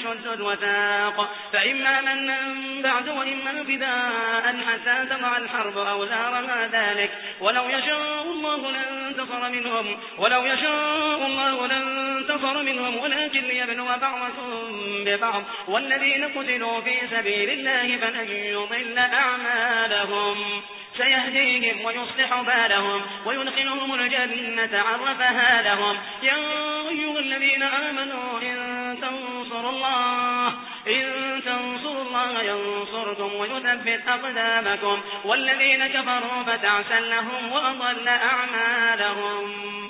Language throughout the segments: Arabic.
فشدوا الوثاق فإما منا بعد وإما فداء حتى تضع الحرب أوزارها ذلك. ولو يشاء الله لانتصر منهم. ولو يشاء الله لانتصر منهم. ولكن ليبلو بعضكم ببعض. والذين قتلوا في سبيل الله فلن يضل أعمالهم. سيهديهم ويصلح بالهم ويدخلهم الجنة عرفها لهم. يا أيها الذين آمنوا إن تنصروا الله. إن تنصروا الله ينصركم ويثبت أقدامكم. والذين كفروا فتعسا لهم وأضل أعمالهم.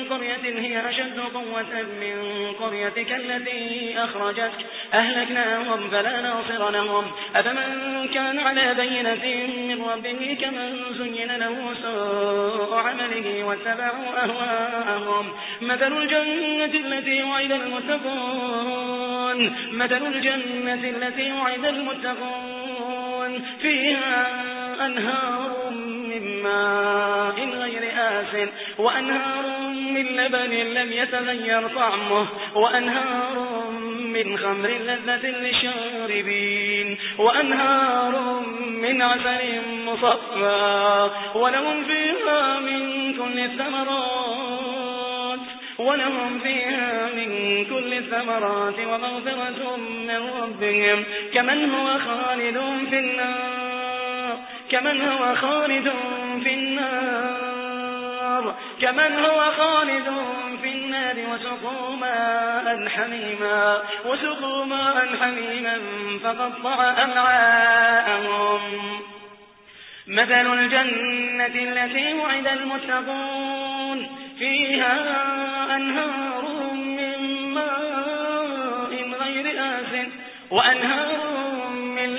قرية هي أشد قوة من قريتك التي أخرجتك. أهلكناهم فلا ناصر لهم. أفمن كان على بينة من ربه كمن زين له سوء عمله واتبعوا أهواءهم. مثل الجنة التي وعد المتقون. مثل الجنة التي وعد المتقون. فيها أنهار من ماء غير آسن وأنهار من لبن لم يتغير طعمه وأنهار من خمر لذة للشاربين وأنهار من عسل مصفى ولهم فيها من كل الثمرات ولهم فيها من كل الثمرات ومغفرة من ربهم كمن هو خالد في النار. كمن هو خالد في النار كمن هو خالد في النار وسقوا ماء حميما وسقوا ماء حميما فقطع أمعاءهم. مثل الجنة التي وعد المتقون فيها أنهار من ماء غير آس وأنهار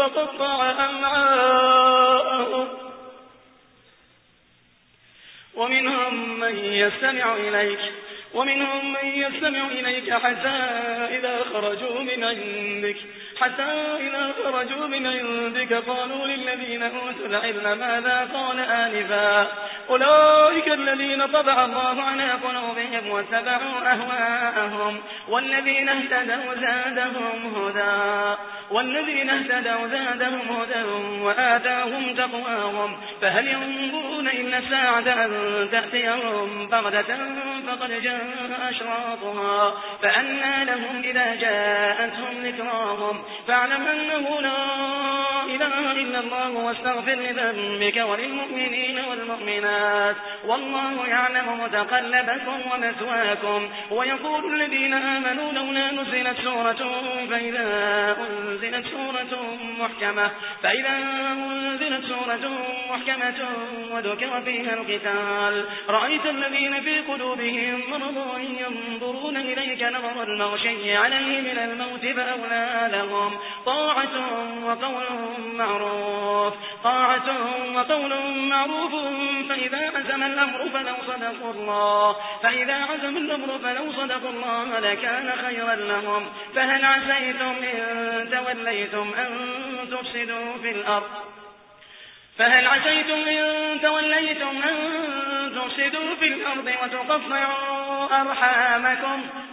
فقطع أمعاءهم. ومنهم من يستمع إليك ومنهم من يستمع إليك حتى إذا خرجوا من عندك. حتى إذا خرجوا من عندك قالوا للذين أوتوا العلم ماذا قال آنفا. أولئك الذين طبع الله على قلوبهم واتبعوا أهواءهم والذين اهتدوا زادهم هدى. والذين اهتدوا زادهم هدى وآتاهم تقواهم. فهل ينظرون إلا الساعة أن تأتيهم بغدة فقد جاء أشراطها. فأنى لهم إذا جاءتهم ذكراهم. فاعلم أنه لا إله إلا الله واستغفر لذنبك وللمؤمنين والمؤمنات والله يعلم متقلبكم ومثواكم ويقول الذين آمنوا لولا نزلت سورة فإذا أنزلت سورة محكمة فإذا أنزلت سورة محكمة وذكر فيها القتال رأيت الذين في قلوبهم مرض ينظرون إليك نظر المغشي عليه من الموت فأولى لهم طاعة وقول معروف. طاعة وقول معروف. فإذا عزم الأمر فلو صدقوا الله. فإذا عزم الأمر فلو صدقوا الله لكان خيرا لهم. فهل عسيتم إن توليتم أن تفسدوا في الأرض؟ فهل عسيتم إن توليتم أن تفسدوا في الأرض وتقطعوا أرحامكم؟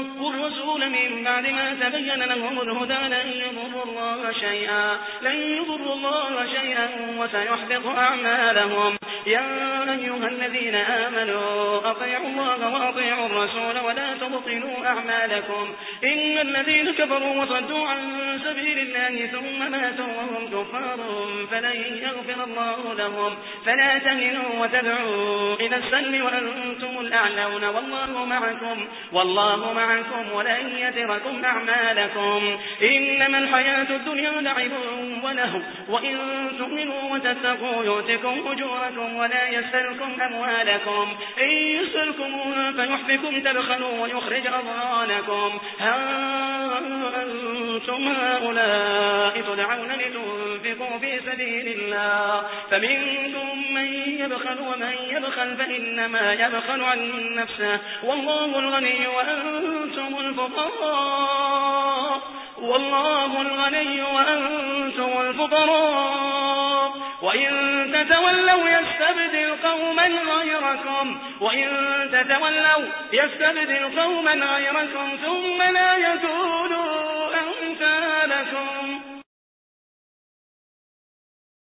الرسول من بعد ما تبين لهم الهدى لن يضر الله شيئا لن يضر الله شيئا وسيحبط أعمالهم. يا أيها الذين آمنوا أطيعوا الله وأطيعوا الرسول ولا تبطلوا أعمالكم. إن الذين كفروا وصدوا عن سبيل الله ثم ماتوا وهم كفار فلن يغفر الله لهم. فلا تهنوا وتدعوا إلى السلم وأنتم الأعلون. والله معكم والله معكم ولن يتركم أعمالكم. إنما الحياة الدنيا لعب وله وإن تؤمنوا وتتقوا يؤتكم أجوركم ولا يسألكم أموالكم. إن يسألكم فيحفكم تبخلوا ويخرج أضغانكم. ها أنتم هؤلاء تدعون لتنفقوا في سبيل الله. فمنكم من يبخل ومن يبخل فإنما يبخل عن نفسه. والله الغني وأنتم الفقراء. والله الغني وأنتم الفقراء. وإن تتولوا يستبدل قوما غيركم. وإن تتولوا يستبدل قوما غيركم ثم لا يكونوا أمثالكم.